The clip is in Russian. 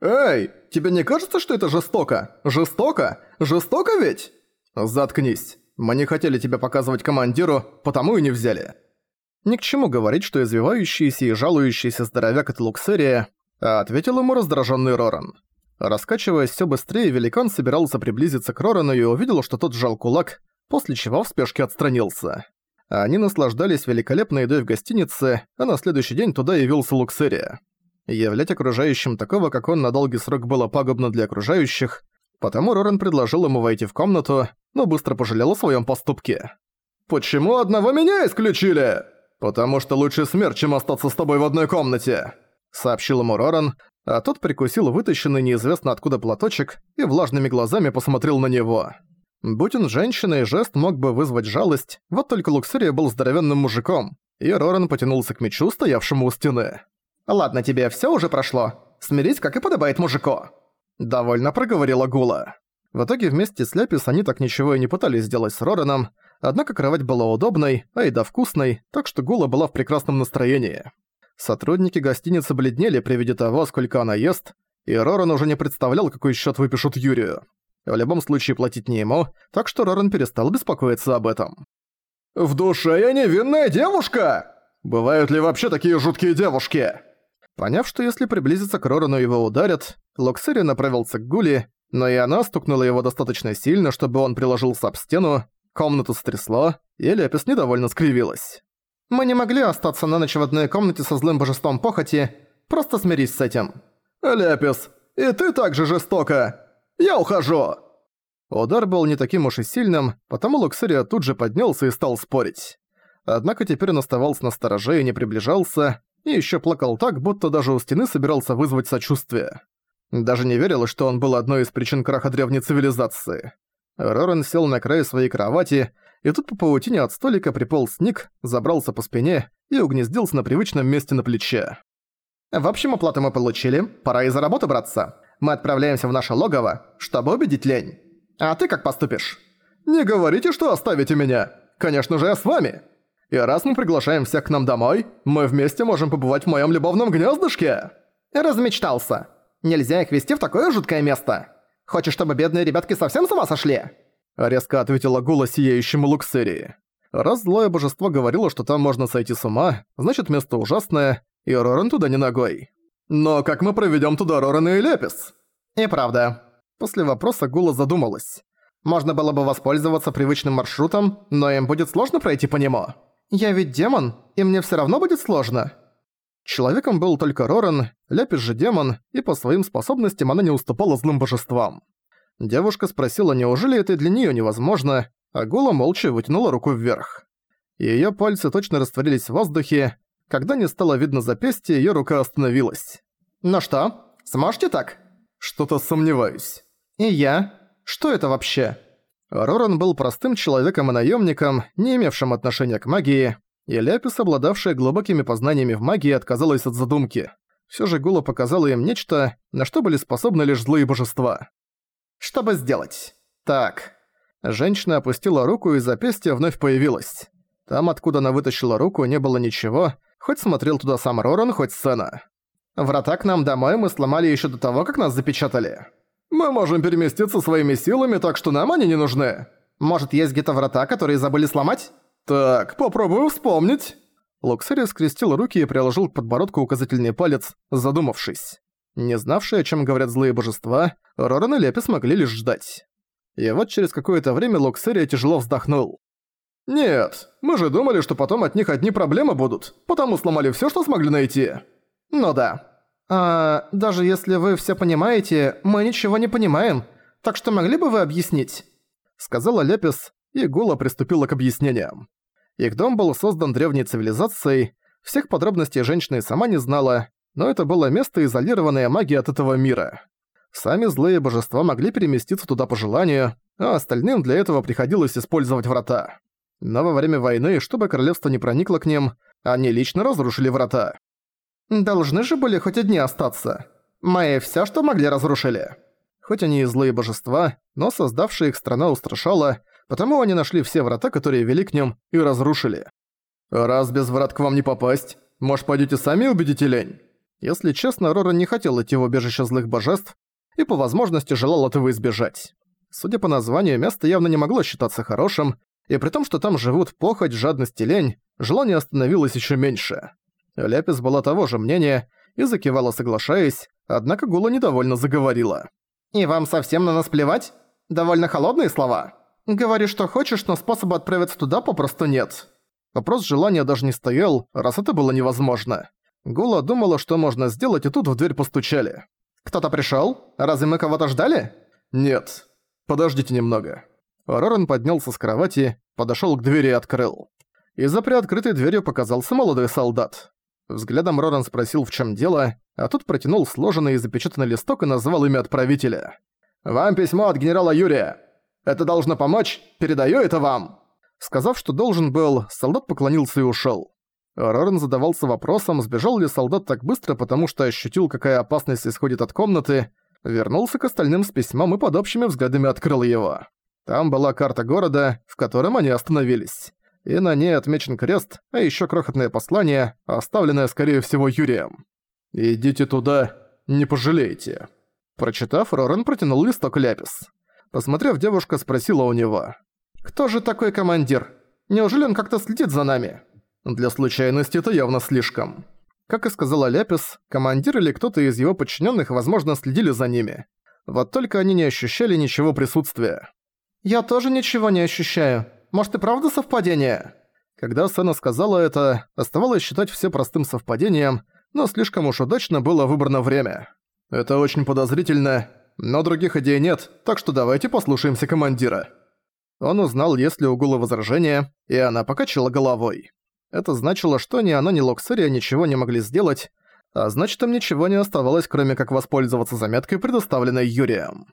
«Эй, тебе не кажется, что это жестоко? Жестоко? Жестоко ведь?» «Заткнись. Мы не хотели тебя показывать командиру, потому и не взяли». Ни к чему говорить, что извивающийся и жалующийся здоровяк от Луксерия, а ответил ему раздраженный Роран. Раскачиваясь все быстрее, великан собирался приблизиться к Рорану и увидел, что тот сжал кулак, после чего в спешке отстранился. Они наслаждались великолепной едой в гостинице, а на следующий день туда явился Луксерия. Являть окружающим такого, как он, на долгий срок было пагубно для окружающих, потому Роран предложил ему войти в комнату, но быстро пожалел о своем поступке. «Почему одного меня исключили?» «Потому что лучше смерть, чем остаться с тобой в одной комнате», — сообщил ему Роран, а тот прикусил вытащенный неизвестно откуда платочек и влажными глазами посмотрел на него. Будь он женщиной, жест мог бы вызвать жалость, вот только Луксерия был здоровенным мужиком, и Роран потянулся к мечу, стоявшему у стены. «Ладно тебе, всё уже прошло. Смирись, как и подобает мужику». Довольно проговорила Гула. В итоге вместе с Ляпис они так ничего и не пытались сделать с Рораном, однако кровать была удобной, а еда вкусной, так что Гула была в прекрасном настроении. Сотрудники гостиницы бледнели при виде того, сколько она ест, и Роран уже не представлял, какой счет выпишут Юрию. В любом случае платить не ему, так что Роран перестал беспокоиться об этом. «В душе я невинная девушка! Бывают ли вообще такие жуткие девушки?» Поняв, что если приблизиться к Рорану его ударят, Локсери направился к Гули, но и она стукнула его достаточно сильно, чтобы он приложился об стену, комнату стрясло, и Лепис недовольно скривилась. «Мы не могли остаться на ночь в одной комнате со злым божеством похоти, просто смирись с этим». «Лепис, и ты так же жестоко! Я ухожу!» Удар был не таким уж и сильным, потому Луксерия тут же поднялся и стал спорить. Однако теперь он оставался на стороже и не приближался, и ещё плакал так, будто даже у стены собирался вызвать сочувствие. Даже не верилось, что он был одной из причин краха древней цивилизации. Роран сел на край своей кровати, и тут по паутине от столика приполз Ник, забрался по спине и угнездился на привычном месте на плече. «В общем, оплату мы получили, пора и за работу браться. Мы отправляемся в наше логово, чтобы убедить лень. А ты как поступишь?» «Не говорите, что оставите меня! Конечно же, я с вами!» «И раз мы приглашаем всех к нам домой, мы вместе можем побывать в моем любовном гнездышке!» «Размечтался!» Нельзя их вести в такое жуткое место. Хочешь, чтобы бедные ребятки совсем с ума сошли?» Резко ответила Гула сияющему Луксерии. Раз злое божество говорило, что там можно сойти с ума, значит место ужасное, и Роран туда не ногой. «Но как мы проведем туда Рорана и Лепис?» «И правда». После вопроса Гула задумалась. «Можно было бы воспользоваться привычным маршрутом, но им будет сложно пройти по нему. Я ведь демон, и мне все равно будет сложно». Человеком был только Роран, Ляпис же демон, и по своим способностям она не уступала злым божествам. Девушка спросила, неужели это для неё невозможно, а Гула молча вытянула руку вверх. Её пальцы точно растворились в воздухе, когда не стало видно запястья, её рука остановилась. «Ну что, сможете так?» «Что-то сомневаюсь». «И я? Что это вообще?» Роран был простым человеком и наёмником, не имевшим отношения к магии, и Ляпис, обладавшая глубокими познаниями в магии, отказалась от задумки. Всё же Гула показала им нечто, на что были способны лишь злые божества. «Что бы сделать?» «Так». Женщина опустила руку, и запястье вновь появилось. Там, откуда она вытащила руку, не было ничего, хоть смотрел туда сам Роран, хоть сцена. «Врата к нам домой мы сломали ещё до того, как нас запечатали. Мы можем переместиться своими силами, так что нам они не нужны. Может, есть где-то врата, которые забыли сломать?» «Так, попробую вспомнить». Локсери скрестил руки и приложил к подбородку указательный палец, задумавшись. Не знавшие, о чем говорят злые божества, Роран и Лепи смогли лишь ждать. И вот через какое-то время Локсерия тяжело вздохнул. «Нет, мы же думали, что потом от них одни проблемы будут, потому сломали все, что смогли найти». «Ну да. А даже если вы все понимаете, мы ничего не понимаем, так что могли бы вы объяснить?» Сказала Лепис, и Гула приступила к объяснениям. Их дом был создан древней цивилизацией, всех подробностей женщина и сама не знала, но это было место, изолированное магией от этого мира. Сами злые божества могли переместиться туда по желанию, а остальным для этого приходилось использовать врата. Но во время войны, чтобы королевство не проникло к ним, они лично разрушили врата. Должны же были хоть одни остаться. Мои все, что могли, разрушили. Хоть они и злые божества, но создавшая их страна устрашала, Потому они нашли все врата, которые вели к ним, и разрушили. «Раз без врат к вам не попасть, может, пойдете сами убедите лень?» Если честно, Рора не хотел идти в убежище злых божеств и по возможности желал этого избежать. Судя по названию, место явно не могло считаться хорошим, и при том, что там живут похоть, жадность и лень, желание становилось еще меньше. Ляпис была того же мнения и закивала, соглашаясь, однако Гула недовольно заговорила. «И вам совсем на нас плевать? Довольно холодные слова. Говори, что хочешь, но способа отправиться туда попросту нет». Вопрос желания даже не стоял, раз это было невозможно. Гула думала, что можно сделать, и тут в дверь постучали. «Кто-то пришёл? Разве мы кого-то ждали?» «Нет. Подождите немного». Роран поднялся с кровати, подошёл к двери и открыл. Из-за приоткрытой дверью показался молодой солдат. Взглядом Роран спросил, в чём дело, а тут протянул сложенный и запечатанный листок и назвал имя отправителя. «Вам письмо от генерала Юрия. Это должно помочь, передаю это вам!» Сказав, что должен был, солдат поклонился и ушёл. Рорен задавался вопросом, сбежал ли солдат так быстро, потому что ощутил, какая опасность исходит от комнаты, вернулся к остальным с письмом и под общими взглядами открыл его. Там была карта города, в котором они остановились. И на ней отмечен крест, а еще крохотное послание, оставленное, скорее всего, Юрием. «Идите туда, не пожалеете». Прочитав, Рорен протянул листок Ляпис. Посмотрев, девушка спросила у него. «Кто же такой командир? Неужели он как-то следит за нами?» Для случайности это явно слишком. Как и сказала Ляпис, командир или кто-то из его подчиненных, возможно, следили за ними. Вот только они не ощущали ничего присутствия. «Я тоже ничего не ощущаю. Может и правда совпадение?» Когда Сэна сказала это, оставалось считать все простым совпадением, но слишком уж удачно было выбрано время. Это очень подозрительно, но других идей нет, так что давайте послушаемся командира. Он узнал, есть ли у Гула возражения, и она покачала головой. Это значило, что ни она, ни Локсерия ничего не могли сделать, а значит им ничего не оставалось, кроме как воспользоваться заметкой, предоставленной Юрием.